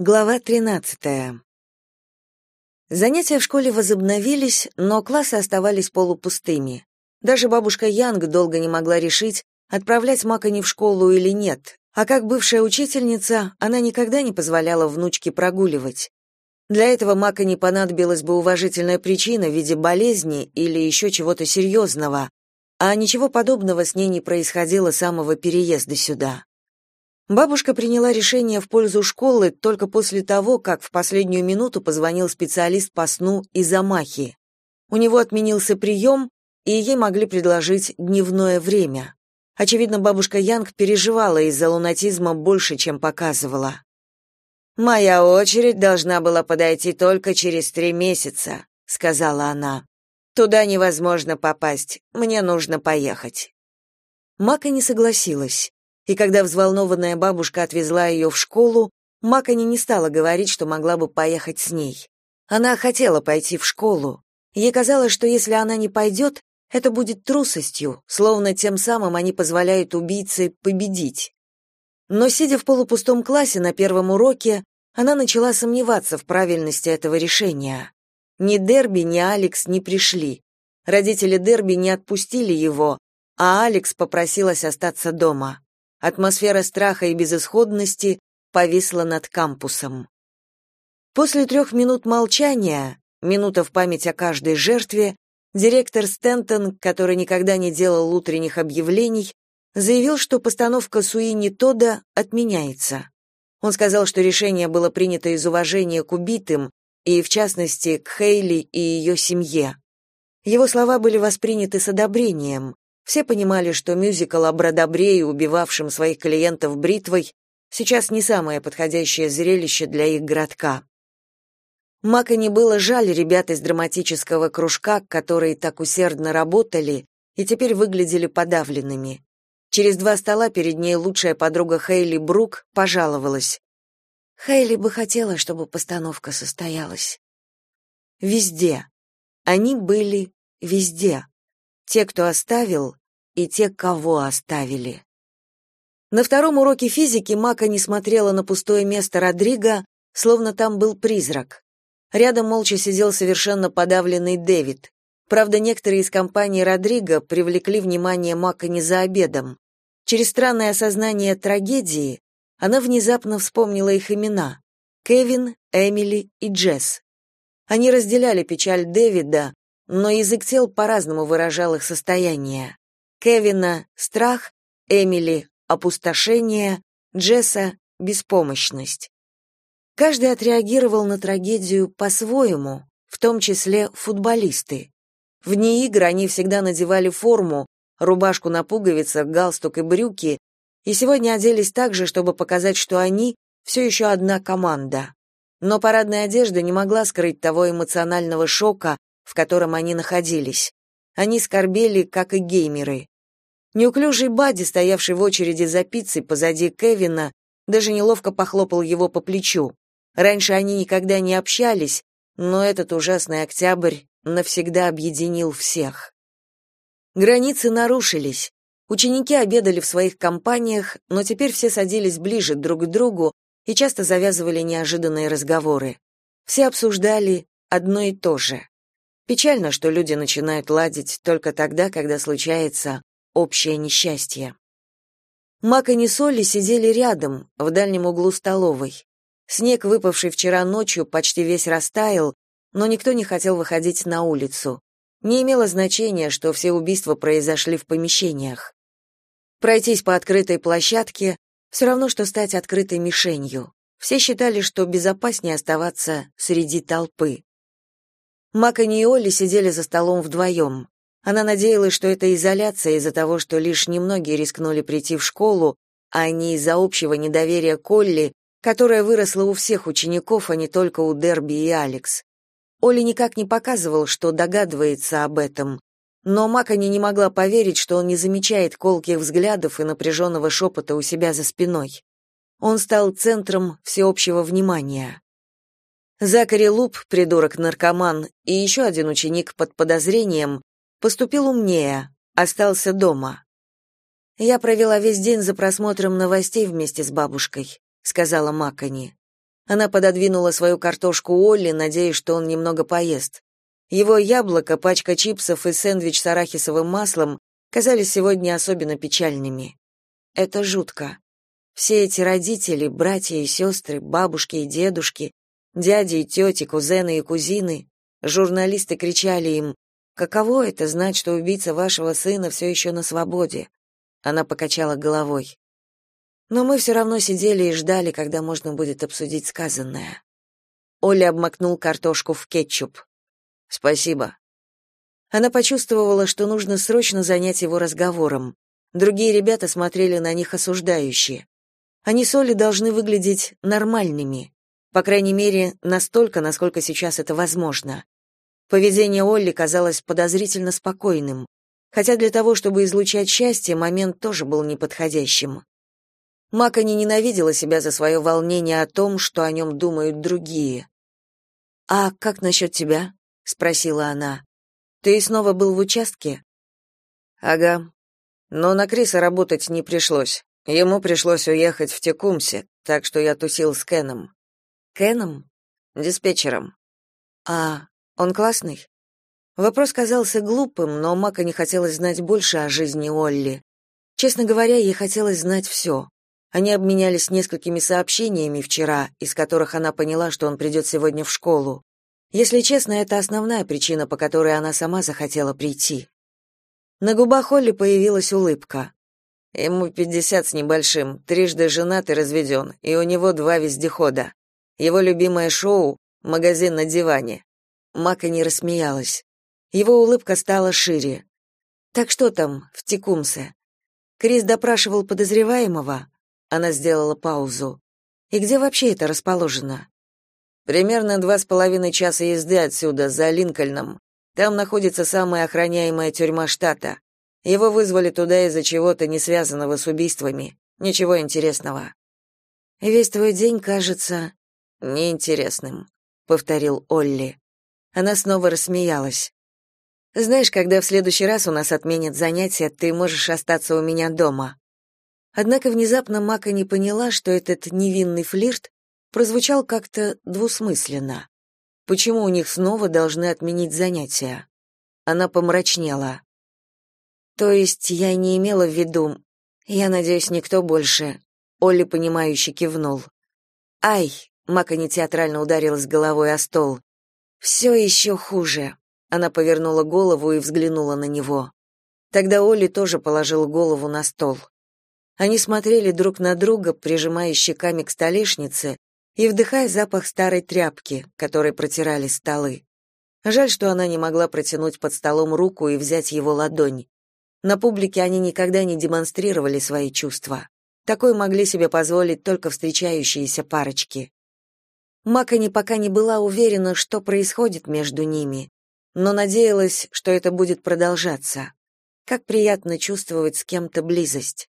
Глава 13. Занятия в школе возобновились, но классы оставались полупустыми. Даже бабушка Янг долго не могла решить, отправлять Макани в школу или нет, а как бывшая учительница, она никогда не позволяла внучке прогуливать. Для этого Макани понадобилась бы уважительная причина в виде болезни или еще чего-то серьезного, а ничего подобного с ней не происходило с самого переезда сюда. Бабушка приняла решение в пользу школы только после того, как в последнюю минуту позвонил специалист по сну из Амахи. У него отменился прием, и ей могли предложить дневное время. Очевидно, бабушка Янг переживала из-за лунатизма больше, чем показывала. «Моя очередь должна была подойти только через три месяца», — сказала она. «Туда невозможно попасть, мне нужно поехать». Мака не согласилась и когда взволнованная бабушка отвезла ее в школу, Макани не стала говорить, что могла бы поехать с ней. Она хотела пойти в школу. Ей казалось, что если она не пойдет, это будет трусостью, словно тем самым они позволяют убийце победить. Но сидя в полупустом классе на первом уроке, она начала сомневаться в правильности этого решения. Ни Дерби, ни Алекс не пришли. Родители Дерби не отпустили его, а Алекс попросилась остаться дома. Атмосфера страха и безысходности повисла над кампусом. После трех минут молчания, минута в память о каждой жертве, директор Стентон, который никогда не делал утренних объявлений, заявил, что постановка Суини Тода отменяется. Он сказал, что решение было принято из уважения к убитым и, в частности, к Хейли и ее семье. Его слова были восприняты с одобрением, все понимали, что мюзикл о Бродобрее, убивавшем своих клиентов бритвой, сейчас не самое подходящее зрелище для их городка. Мака не было жаль ребят из драматического кружка, которые так усердно работали и теперь выглядели подавленными. Через два стола перед ней лучшая подруга Хейли Брук пожаловалась. Хейли бы хотела, чтобы постановка состоялась. Везде. Они были везде те, кто оставил, и те, кого оставили. На втором уроке физики Мака не смотрела на пустое место Родриго, словно там был призрак. Рядом молча сидел совершенно подавленный Дэвид. Правда, некоторые из компании Родриго привлекли внимание Мака не за обедом. Через странное осознание трагедии она внезапно вспомнила их имена — Кевин, Эмили и Джесс. Они разделяли печаль Дэвида, но язык тел по-разному выражал их состояние. Кевина — страх, Эмили — опустошение, Джесса — беспомощность. Каждый отреагировал на трагедию по-своему, в том числе футболисты. Вне игр они всегда надевали форму, рубашку на пуговицах, галстук и брюки, и сегодня оделись так же, чтобы показать, что они все еще одна команда. Но парадная одежда не могла скрыть того эмоционального шока, в котором они находились. Они скорбели, как и геймеры. Неуклюжий Бадди, стоявший в очереди за пиццей позади Кевина, даже неловко похлопал его по плечу. Раньше они никогда не общались, но этот ужасный октябрь навсегда объединил всех. Границы нарушились. Ученики обедали в своих компаниях, но теперь все садились ближе друг к другу и часто завязывали неожиданные разговоры. Все обсуждали одно и то же. Печально, что люди начинают ладить только тогда, когда случается общее несчастье. Мак и Несоли сидели рядом, в дальнем углу столовой. Снег, выпавший вчера ночью, почти весь растаял, но никто не хотел выходить на улицу. Не имело значения, что все убийства произошли в помещениях. Пройтись по открытой площадке все равно, что стать открытой мишенью. Все считали, что безопаснее оставаться среди толпы. Макани и Олли сидели за столом вдвоем. Она надеялась, что это изоляция из-за того, что лишь немногие рискнули прийти в школу, а не из-за общего недоверия Колли, которое выросло у всех учеников, а не только у Дерби и Алекс. Олли никак не показывал, что догадывается об этом, но Макани не могла поверить, что он не замечает колких взглядов и напряженного шепота у себя за спиной. Он стал центром всеобщего внимания. Закари Луп, придурок-наркоман, и еще один ученик под подозрением, поступил умнее, остался дома. «Я провела весь день за просмотром новостей вместе с бабушкой», — сказала Макани. Она пододвинула свою картошку Олли, надеясь, что он немного поест. Его яблоко, пачка чипсов и сэндвич с арахисовым маслом казались сегодня особенно печальными. Это жутко. Все эти родители, братья и сестры, бабушки и дедушки, дяди и тети, кузены и кузины, журналисты кричали им «Каково это знать, что убийца вашего сына все еще на свободе?» Она покачала головой. Но мы все равно сидели и ждали, когда можно будет обсудить сказанное. Оля обмакнул картошку в кетчуп. Спасибо. Она почувствовала, что нужно срочно занять его разговором. Другие ребята смотрели на них осуждающе. Они с Олей должны выглядеть нормальными, по крайней мере, настолько, насколько сейчас это возможно. Поведение Олли казалось подозрительно спокойным, хотя для того, чтобы излучать счастье, момент тоже был неподходящим. Мака не ненавидела себя за свое волнение о том, что о нем думают другие. «А как насчет тебя?» — спросила она. «Ты снова был в участке?» «Ага. Но на Криса работать не пришлось. Ему пришлось уехать в Текумсе, так что я тусил с Кеном. Кеном? Диспетчером. А, он классный? Вопрос казался глупым, но Мака не хотелось знать больше о жизни Олли. Честно говоря, ей хотелось знать все. Они обменялись несколькими сообщениями вчера, из которых она поняла, что он придет сегодня в школу. Если честно, это основная причина, по которой она сама захотела прийти. На губах Олли появилась улыбка. Ему пятьдесят с небольшим, трижды женат и разведен, и у него два вездехода. Его любимое шоу — «Магазин на диване». Мака не рассмеялась. Его улыбка стала шире. «Так что там, в Текумсе?» Крис допрашивал подозреваемого. Она сделала паузу. «И где вообще это расположено?» «Примерно два с половиной часа езды отсюда, за Линкольном. Там находится самая охраняемая тюрьма штата. Его вызвали туда из-за чего-то не связанного с убийствами. Ничего интересного. Весь твой день кажется неинтересным, повторил Олли. Она снова рассмеялась. Знаешь, когда в следующий раз у нас отменят занятия, ты можешь остаться у меня дома. Однако внезапно Мака не поняла, что этот невинный флирт прозвучал как-то двусмысленно. Почему у них снова должны отменить занятия? Она помрачнела. То есть я не имела в виду. Я надеюсь, никто больше. Олли понимающе кивнул. Ай, Мака театрально ударилась головой о стол. «Все еще хуже. Она повернула голову и взглянула на него. Тогда Олли тоже положил голову на стол. Они смотрели друг на друга, прижимая щеками к столешнице и вдыхая запах старой тряпки, которой протирали столы. Жаль, что она не могла протянуть под столом руку и взять его ладонь. На публике они никогда не демонстрировали свои чувства. Такое могли себе позволить только встречающиеся парочки. Макани пока не была уверена, что происходит между ними, но надеялась, что это будет продолжаться. Как приятно чувствовать с кем-то близость.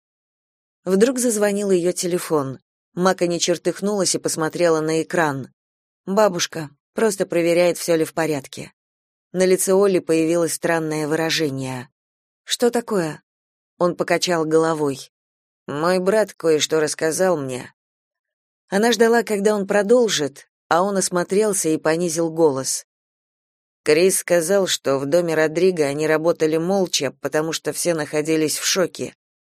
Вдруг зазвонил ее телефон. Макани чертыхнулась и посмотрела на экран. «Бабушка, просто проверяет, все ли в порядке». На лице Олли появилось странное выражение. Что такое? Он покачал головой. Мой брат кое-что рассказал мне. Она ждала, когда он продолжит, а он осмотрелся и понизил голос. Крис сказал, что в доме Родриго они работали молча, потому что все находились в шоке.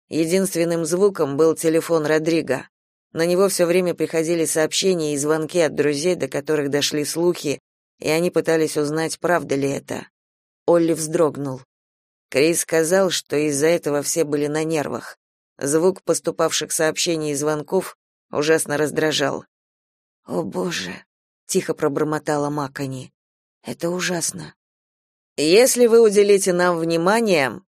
Единственным звуком был телефон Родриго. На него все время приходили сообщения и звонки от друзей, до которых дошли слухи, и они пытались узнать, правда ли это. Олли вздрогнул. Крис сказал, что из-за этого все были на нервах. Звук поступавших сообщений и звонков ужасно раздражал. «О, Боже!» — тихо пробормотала Макани. «Это ужасно». «Если вы уделите нам внимание...»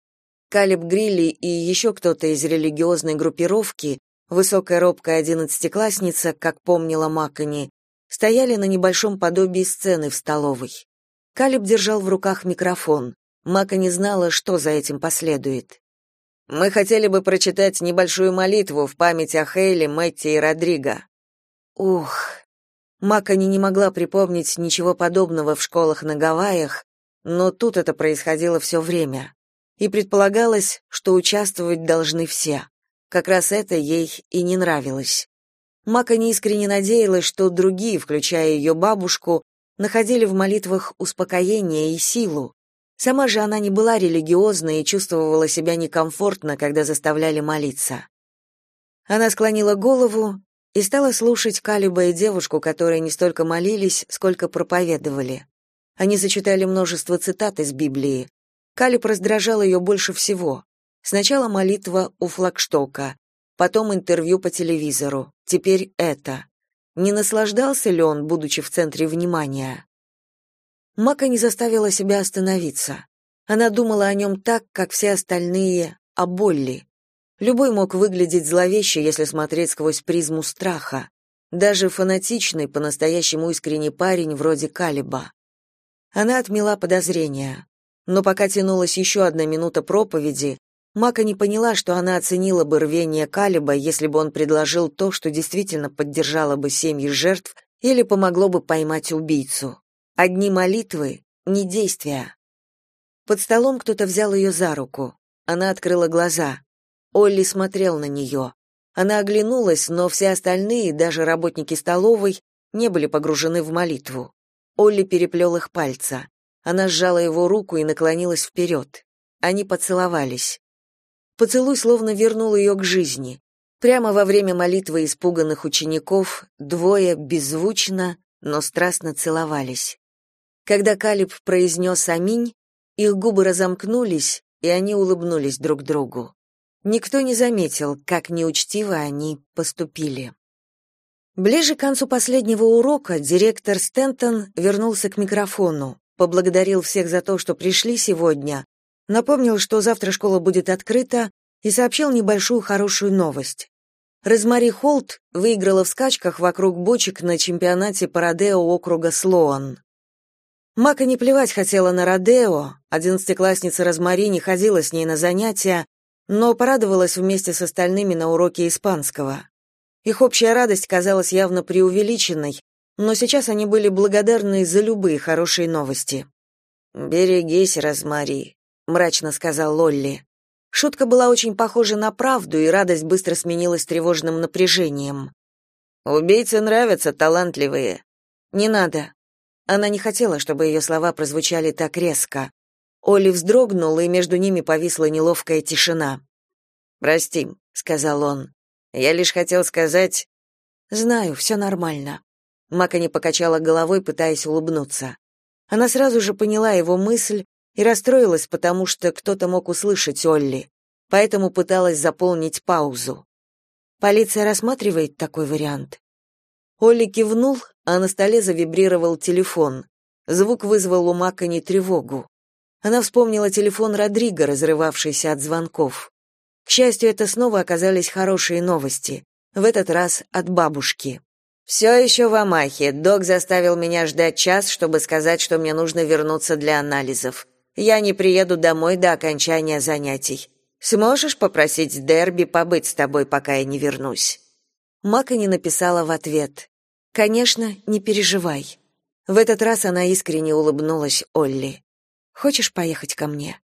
Калиб Грилли и еще кто-то из религиозной группировки, высокая робкая одиннадцатиклассница, как помнила Макани, стояли на небольшом подобии сцены в столовой. Калиб держал в руках микрофон. Мака не знала, что за этим последует. Мы хотели бы прочитать небольшую молитву в память о Хейли, Мэтти и Родриго. Ух. Макани не могла припомнить ничего подобного в школах на Гавайях, но тут это происходило все время. И предполагалось, что участвовать должны все. Как раз это ей и не нравилось. Мака неискренне надеялась, что другие, включая ее бабушку, находили в молитвах успокоение и силу. Сама же она не была религиозной и чувствовала себя некомфортно, когда заставляли молиться. Она склонила голову и стала слушать Калиба и девушку, которые не столько молились, сколько проповедовали. Они зачитали множество цитат из Библии. Калиб раздражал ее больше всего. Сначала молитва у флагштока, потом интервью по телевизору, теперь это. Не наслаждался ли он, будучи в центре внимания? Мака не заставила себя остановиться. Она думала о нем так, как все остальные, о Болли. Любой мог выглядеть зловеще, если смотреть сквозь призму страха. Даже фанатичный, по-настоящему искренний парень вроде Калиба. Она отмела подозрения. Но пока тянулась еще одна минута проповеди, Мака не поняла, что она оценила бы рвение Калиба, если бы он предложил то, что действительно поддержало бы семьи жертв или помогло бы поймать убийцу. Одни молитвы, не действия. Под столом кто-то взял ее за руку. Она открыла глаза. Олли смотрел на нее. Она оглянулась, но все остальные, даже работники столовой, не были погружены в молитву. Олли переплел их пальца. Она сжала его руку и наклонилась вперед. Они поцеловались. Поцелуй словно вернул ее к жизни. Прямо во время молитвы испуганных учеников двое беззвучно, но страстно целовались. Когда Калиб произнес «Аминь», их губы разомкнулись, и они улыбнулись друг другу. Никто не заметил, как неучтиво они поступили. Ближе к концу последнего урока директор Стентон вернулся к микрофону, поблагодарил всех за то, что пришли сегодня, напомнил, что завтра школа будет открыта, и сообщил небольшую хорошую новость. Розмари Холт выиграла в скачках вокруг бочек на чемпионате по округа Слоан. Мака не плевать хотела на Родео, одиннадцатиклассница Розмари не ходила с ней на занятия, но порадовалась вместе с остальными на уроке испанского. Их общая радость казалась явно преувеличенной, но сейчас они были благодарны за любые хорошие новости. «Берегись, Розмари», мрачно сказал Лолли. Шутка была очень похожа на правду, и радость быстро сменилась тревожным напряжением. Убийцы нравятся талантливые. Не надо. Она не хотела, чтобы ее слова прозвучали так резко. Олли вздрогнул, и между ними повисла неловкая тишина. «Прости», — сказал он. «Я лишь хотел сказать...» «Знаю, все нормально». Мака не покачала головой, пытаясь улыбнуться. Она сразу же поняла его мысль и расстроилась, потому что кто-то мог услышать Олли, поэтому пыталась заполнить паузу. Полиция рассматривает такой вариант. Олли кивнул, а на столе завибрировал телефон. Звук вызвал у Макони тревогу. Она вспомнила телефон Родриго, разрывавшийся от звонков. К счастью, это снова оказались хорошие новости, в этот раз от бабушки. «Все еще в Амахе. Док заставил меня ждать час, чтобы сказать, что мне нужно вернуться для анализов. Я не приеду домой до окончания занятий. Сможешь попросить Дерби побыть с тобой, пока я не вернусь?» Мака написала в ответ. «Конечно, не переживай». В этот раз она искренне улыбнулась Олли. «Хочешь поехать ко мне?»